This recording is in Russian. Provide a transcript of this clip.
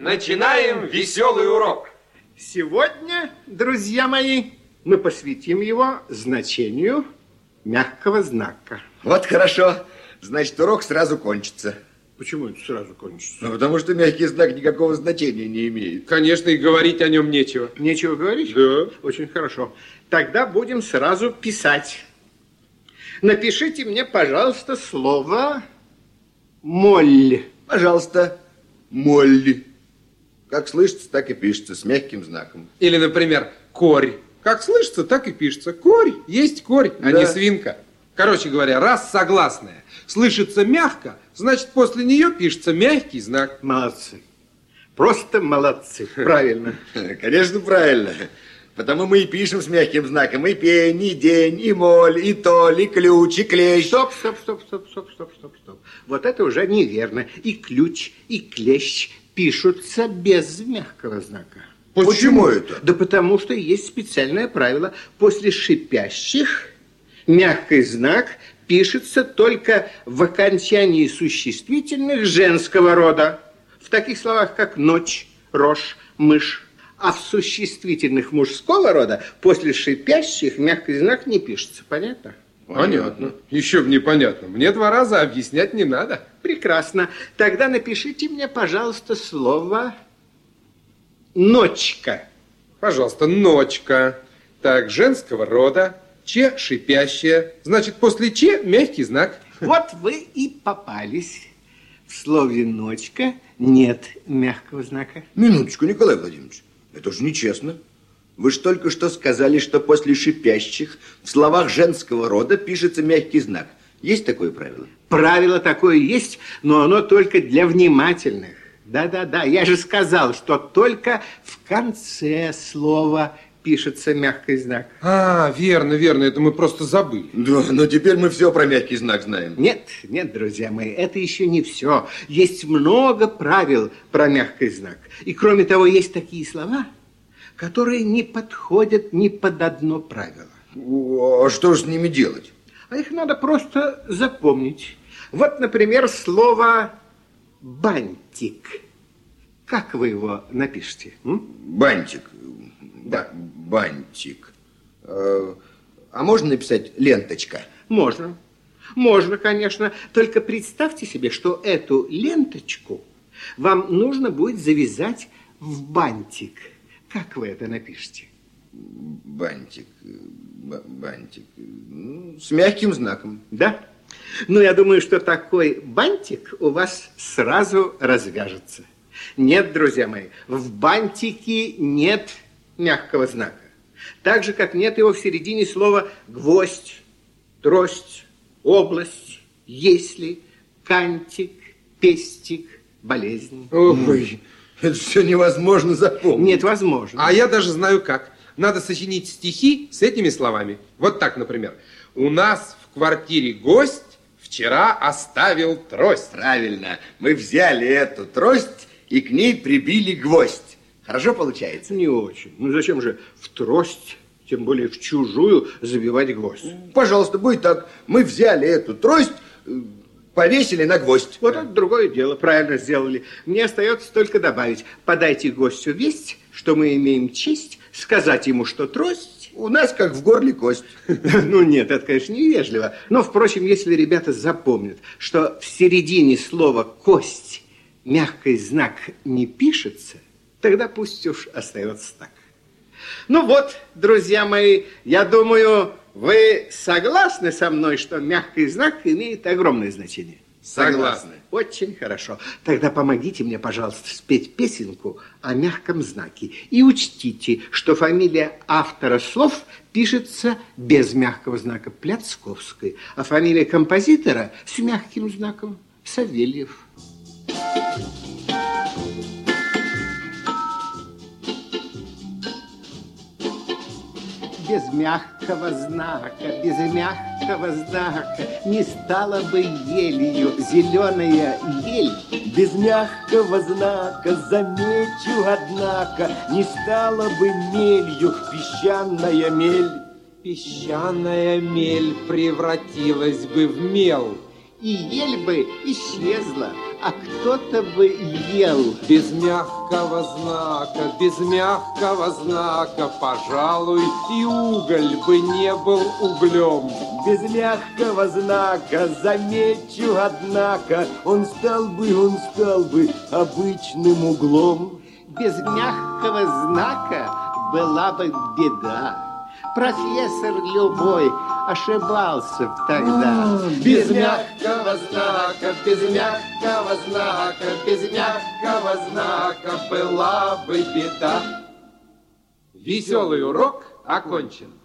Начинаем веселый урок. Сегодня, друзья мои, мы посвятим его значению мягкого знака. Вот хорошо. Значит, урок сразу кончится. Почему это сразу кончится? Ну, потому что мягкий знак никакого значения не имеет. Конечно, и говорить о нем нечего. Нечего говорить? Да. Очень хорошо. Тогда будем сразу писать. Напишите мне, пожалуйста, слово «моль». Пожалуйста, Молли. Как слышится, так и пишется, с мягким знаком. Или, например, корь. Как слышится, так и пишется. Корь есть корь, а Да. не свинка. Короче говоря, раз согласная слышится мягко, значит, после нее пишется мягкий знак. Молодцы. Просто молодцы. Правильно. Конечно, правильно. Потому мы и пишем с мягким знаком и пень, и день, и моль, и толь, и ключ, и клещ. Стоп, стоп, стоп, стоп, стоп, стоп, стоп, стоп. Вот это уже неверно. И ключ, и клещ пишутся без мягкого знака. Почему это? Да потому что есть специальное правило. После шипящих мягкий знак пишется только в окончании существительных женского рода. В таких словах, как ночь, рожь, мышь. А в существительных мужского рода после шипящих мягкий знак не пишется. Понятно? Понятно. Еще бы непонятно. Мне два раза объяснять не надо. Прекрасно. Тогда напишите мне, пожалуйста, слово «ночка». Пожалуйста, ночка. Так, женского рода. Че шипящая. Значит, после че мягкий знак. Вот вы и попались. В слове «ночка» нет мягкого знака. Минуточку, Николай Владимирович. Это же нечестно. Вы же только что сказали, что после шипящих в словах женского рода пишется мягкий знак. Есть такое правило? Правило такое есть, но оно только для внимательных. Да-да-да, я же сказал, что только в конце слова пишется мягкий знак. А, верно, верно. Это мы просто забыли. Да, но теперь мы все про мягкий знак знаем. Нет, нет, друзья мои, это еще не все. Есть много правил про мягкий знак. И кроме того, есть такие слова, которые не подходят ни под одно правило. А что же с ними делать? А их надо просто запомнить. Вот, например, слово «бантик». Как вы его напишете? м? Бантик. Да. Ба- Бантик. Э, А можно написать ленточка? Можно. Можно, конечно. Только представьте себе, что эту ленточку вам нужно будет завязать в бантик. Как вы это напишете? Бантик. ба- Бантик. Ну, С мягким знаком. Да? Ну, я думаю, что такой бантик у вас сразу развяжется. Нет, друзья мои, в бантике нет мягкого знака. Так же, как нет его в середине слова гвоздь, трость, область, если, кантик, пестик, болезнь. Ой. Это все невозможно запомнить. Нет, возможно. А я даже знаю как. Надо сочинить стихи с этими словами. Вот так, например. У нас в квартире гость вчера оставил трость. Правильно. Мы взяли эту трость и к ней прибили гвоздь. Хорошо получается? Не очень. Ну, зачем же в трость, тем более в чужую, забивать гвоздь? Пожалуйста, будет так. Мы взяли эту трость, э, повесили на гвоздь. Вот это другое дело, правильно сделали. Мне остается только добавить. Подайте гостю весть, что мы имеем честь сказать ему, что трость... У нас как в горле кость. Ну нет, это, конечно, невежливо. Но, впрочем, если ребята запомнят, что в середине слова «кость» мягкий знак не пишется, тогда пусть уж остается так. Ну вот, друзья мои, я думаю, вы согласны со мной, что мягкий знак имеет огромное значение? Согласны. Очень хорошо. Тогда помогите мне, пожалуйста, спеть песенку о мягком знаке. И учтите, что фамилия автора слов пишется без мягкого знака Пляцковской, а фамилия композитора с мягким знаком Савельев. Без мягкого знака, без мягкого знака Не стала бы елью зеленая ель. Без мягкого знака замечу, однако, Не стала бы мелью песчаная мель. Песчаная мель превратилась бы в мел. И ель бы исчезла, а кто-то бы ел. Без мягкого знака, без мягкого знака, пожалуй, и уголь бы не был углем. Без мягкого знака, замечу, однако, он стал бы, он стал бы обычным углом. Без мягкого знака была бы беда. Профессор любой ошибался тогда. Без мягкого знака, без мягкого знака, без мягкого знака была бы беда. Веселый урок окончен.